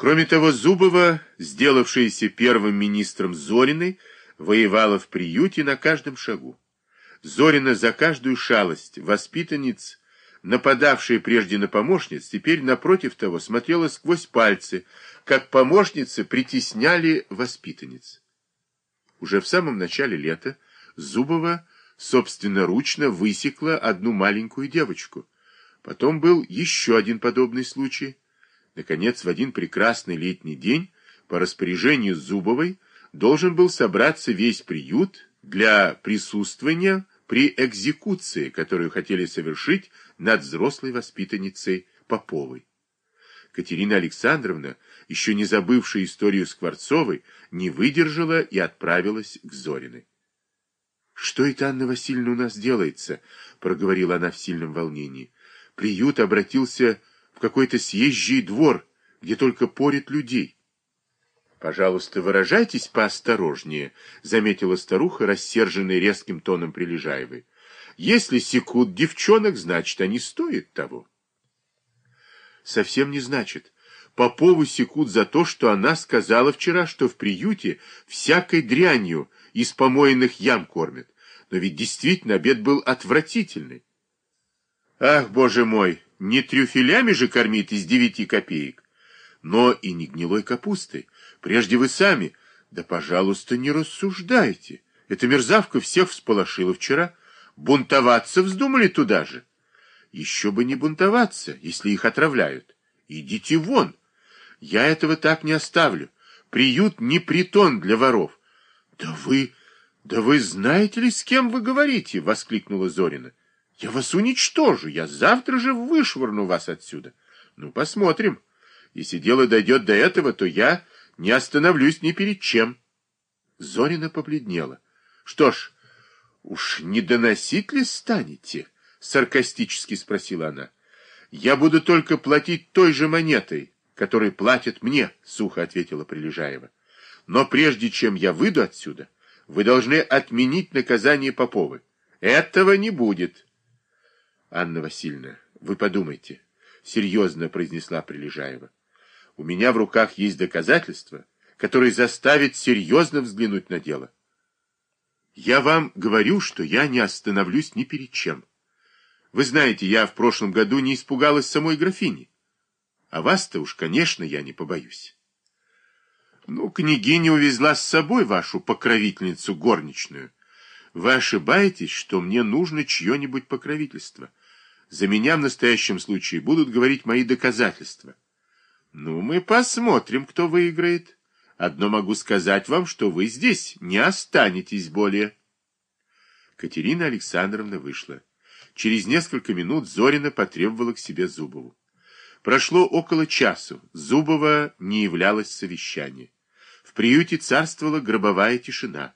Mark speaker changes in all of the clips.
Speaker 1: Кроме того, Зубова, сделавшаяся первым министром Зориной, воевала в приюте на каждом шагу. Зорина за каждую шалость воспитанниц, нападавшая прежде на помощниц, теперь напротив того смотрела сквозь пальцы, как помощницы притесняли воспитанниц. Уже в самом начале лета Зубова собственноручно высекла одну маленькую девочку. Потом был еще один подобный случай. Наконец, в один прекрасный летний день по распоряжению Зубовой должен был собраться весь приют для присутствования при экзекуции, которую хотели совершить над взрослой воспитанницей Поповой. Катерина Александровна, еще не забывшая историю Скворцовой, не выдержала и отправилась к Зориной. «Что это, Анна Васильевна, у нас делается?» — проговорила она в сильном волнении. «Приют обратился какой-то съезжий двор, где только порят людей». «Пожалуйста, выражайтесь поосторожнее», — заметила старуха, рассерженная резким тоном Прилежаевой. «Если секут девчонок, значит, они стоят того». «Совсем не значит. Попову секут за то, что она сказала вчера, что в приюте всякой дрянью из помойных ям кормят. Но ведь действительно обед был отвратительный». «Ах, боже мой, не трюфелями же кормит из девяти копеек, но и не гнилой капустой». Прежде вы сами. Да, пожалуйста, не рассуждайте. Эта мерзавка всех всполошила вчера. Бунтоваться вздумали туда же. Еще бы не бунтоваться, если их отравляют. Идите вон. Я этого так не оставлю. Приют не притон для воров. Да вы... Да вы знаете ли, с кем вы говорите? Воскликнула Зорина. Я вас уничтожу. Я завтра же вышвырну вас отсюда. Ну, посмотрим. Если дело дойдет до этого, то я не остановлюсь ни перед чем. Зорина побледнела. Что ж, уж не доносить ли станете? Саркастически спросила она. Я буду только платить той же монетой, которой платят мне, сухо ответила Прилежаева. Но прежде чем я выйду отсюда, вы должны отменить наказание Поповы. Этого не будет. Анна Васильевна, вы подумайте, серьезно произнесла Прилежаева. У меня в руках есть доказательства, которые заставят серьезно взглянуть на дело. Я вам говорю, что я не остановлюсь ни перед чем. Вы знаете, я в прошлом году не испугалась самой графини. А вас-то уж, конечно, я не побоюсь. Ну, княгиня увезла с собой вашу покровительницу горничную. Вы ошибаетесь, что мне нужно чье-нибудь покровительство. За меня в настоящем случае будут говорить мои доказательства. Ну, мы посмотрим, кто выиграет. Одно могу сказать вам, что вы здесь не останетесь более. Катерина Александровна вышла. Через несколько минут Зорина потребовала к себе Зубову. Прошло около часу. Зубова не являлось совещание. В приюте царствовала гробовая тишина.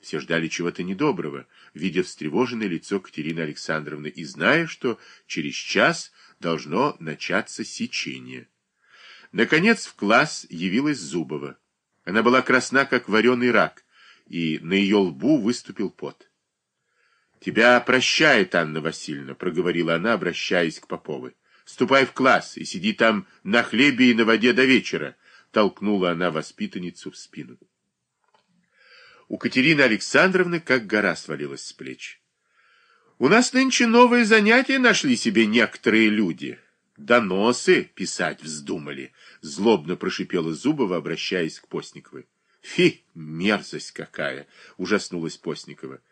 Speaker 1: Все ждали чего-то недоброго, видя встревоженное лицо Катерины Александровны и зная, что через час должно начаться сечение. Наконец в класс явилась Зубова. Она была красна, как вареный рак, и на ее лбу выступил пот. «Тебя прощает Анна Васильевна», — проговорила она, обращаясь к Поповой. «Ступай в класс и сиди там на хлебе и на воде до вечера», — толкнула она воспитанницу в спину. У Катерины Александровны как гора свалилась с плеч. «У нас нынче новые занятия нашли себе некоторые люди», доносы писать вздумали, злобно прошипела Зубова, обращаясь к Постниковой. Фи, мерзость какая, ужаснулась Постникова.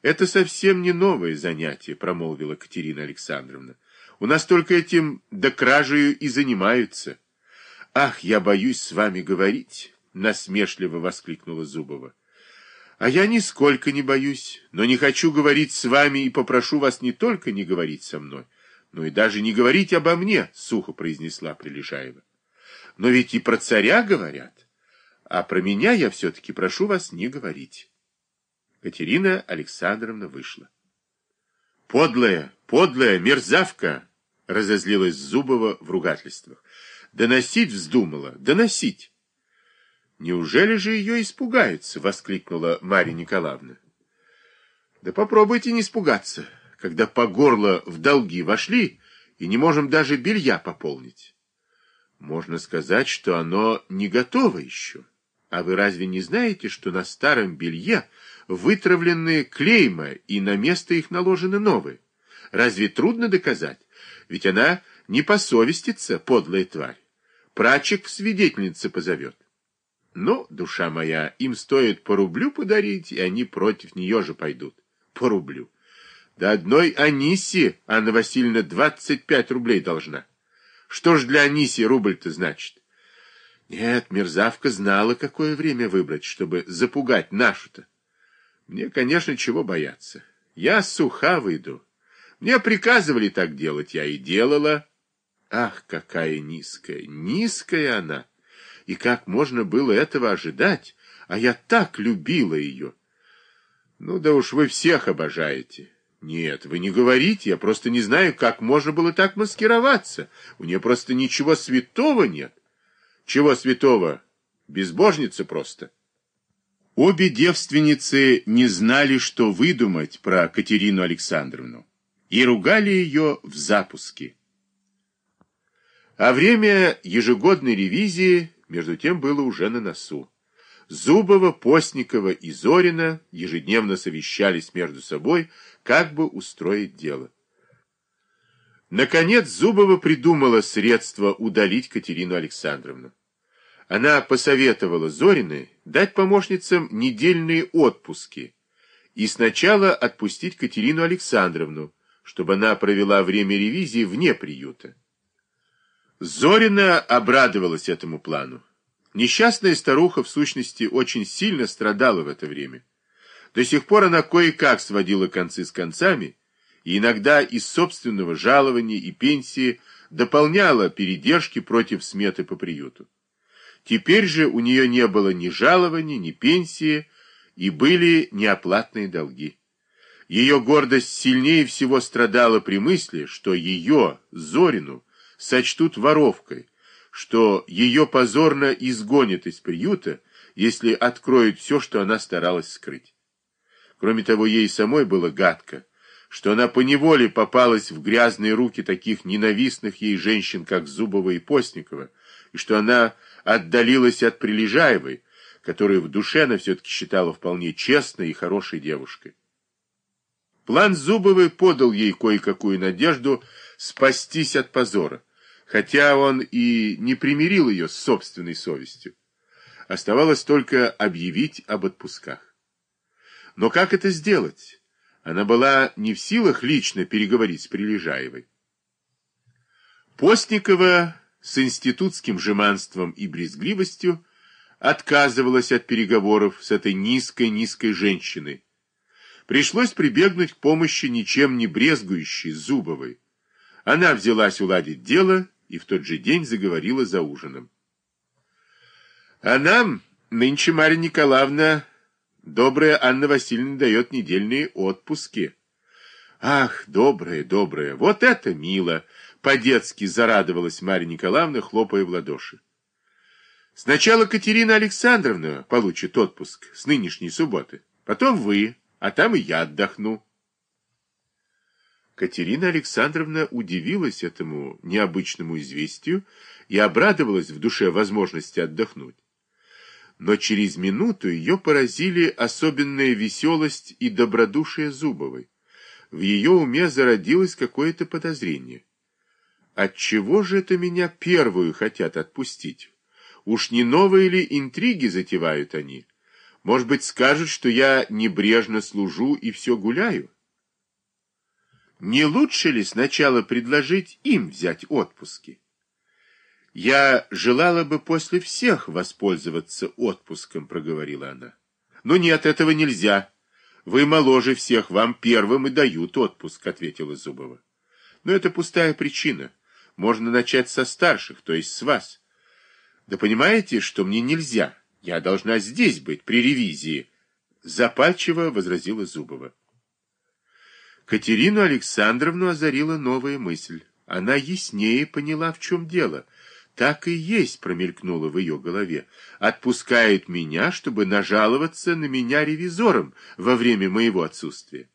Speaker 1: Это совсем не новое занятие, промолвила Катерина Александровна. У нас только этим до кражею и занимаются. Ах, я боюсь с вами говорить, насмешливо воскликнула Зубова. А я нисколько не боюсь, но не хочу говорить с вами и попрошу вас не только не говорить со мной, ну и даже не говорить обо мне, сухо произнесла Прилежаева. Но ведь и про царя говорят. А про меня я все-таки прошу вас не говорить. Катерина Александровна вышла. Подлая, подлая, мерзавка, разозлилась Зубова в ругательствах. Доносить вздумала, доносить. Неужели же ее испугаются? воскликнула Марья Николаевна. Да попробуйте не испугаться когда по горло в долги вошли и не можем даже белья пополнить. Можно сказать, что оно не готово еще. А вы разве не знаете, что на старом белье вытравлены клейма, и на место их наложены новые? Разве трудно доказать? Ведь она не посовестится, подлая тварь. Прачек в свидетельнице позовет. Но, душа моя, им стоит по рублю подарить, и они против нее же пойдут. По рублю. Да одной Анисе Анна Васильевна 25 рублей должна. Что ж для Аниси рубль-то значит? Нет, мерзавка знала, какое время выбрать, чтобы запугать нашу-то. Мне, конечно, чего бояться. Я суха выйду. Мне приказывали так делать, я и делала. Ах, какая низкая, низкая она! И как можно было этого ожидать? А я так любила ее. Ну да уж вы всех обожаете. Нет, вы не говорите, я просто не знаю, как можно было так маскироваться. У нее просто ничего святого нет. Чего святого? Безбожница просто. Обе девственницы не знали, что выдумать про Катерину Александровну, и ругали ее в запуске. А время ежегодной ревизии между тем было уже на носу. Зубова, Постникова и Зорина ежедневно совещались между собой, как бы устроить дело. Наконец Зубова придумала средство удалить Катерину Александровну. Она посоветовала Зориной дать помощницам недельные отпуски и сначала отпустить Катерину Александровну, чтобы она провела время ревизии вне приюта. Зорина обрадовалась этому плану. Несчастная старуха, в сущности, очень сильно страдала в это время. До сих пор она кое-как сводила концы с концами, и иногда из собственного жалования и пенсии дополняла передержки против сметы по приюту. Теперь же у нее не было ни жалования, ни пенсии, и были неоплатные долги. Ее гордость сильнее всего страдала при мысли, что ее, Зорину, сочтут воровкой, что ее позорно изгонят из приюта, если откроют все, что она старалась скрыть. Кроме того, ей самой было гадко, что она поневоле попалась в грязные руки таких ненавистных ей женщин, как Зубова и Постникова, и что она отдалилась от Прилежаевой, которую в душе она все-таки считала вполне честной и хорошей девушкой. План Зубовой подал ей кое-какую надежду спастись от позора, хотя он и не примирил ее с собственной совестью. Оставалось только объявить об отпусках. Но как это сделать? Она была не в силах лично переговорить с Прилежаевой. Постникова с институтским жеманством и брезгливостью отказывалась от переговоров с этой низкой-низкой женщиной. Пришлось прибегнуть к помощи ничем не брезгующей Зубовой. Она взялась уладить дело и в тот же день заговорила за ужином. А нам нынче Марья Николаевна, добрая Анна Васильевна, дает недельные отпуски. Ах, добрая, добрая, вот это мило! По-детски зарадовалась Марья Николаевна, хлопая в ладоши. Сначала Катерина Александровна получит отпуск с нынешней субботы, потом вы, а там и я отдохну. Катерина Александровна удивилась этому необычному известию и обрадовалась в душе возможности отдохнуть. Но через минуту ее поразили особенная веселость и добродушие Зубовой. В ее уме зародилось какое-то подозрение. Отчего же это меня первую хотят отпустить? Уж не новые ли интриги затевают они? Может быть, скажут, что я небрежно служу и все гуляю? Не лучше ли сначала предложить им взять отпуски? Я желала бы после всех воспользоваться отпуском, проговорила она. Но нет, этого нельзя. Вы моложе всех, вам первым и дают отпуск, ответила Зубова. Но это пустая причина. Можно начать со старших, то есть с вас. Да понимаете, что мне нельзя? Я должна здесь быть при ревизии, запальчиво возразила Зубова. Катерину Александровну озарила новая мысль. Она яснее поняла, в чем дело. Так и есть, промелькнуло в ее голове. Отпускают меня, чтобы нажаловаться на меня ревизором во время моего отсутствия.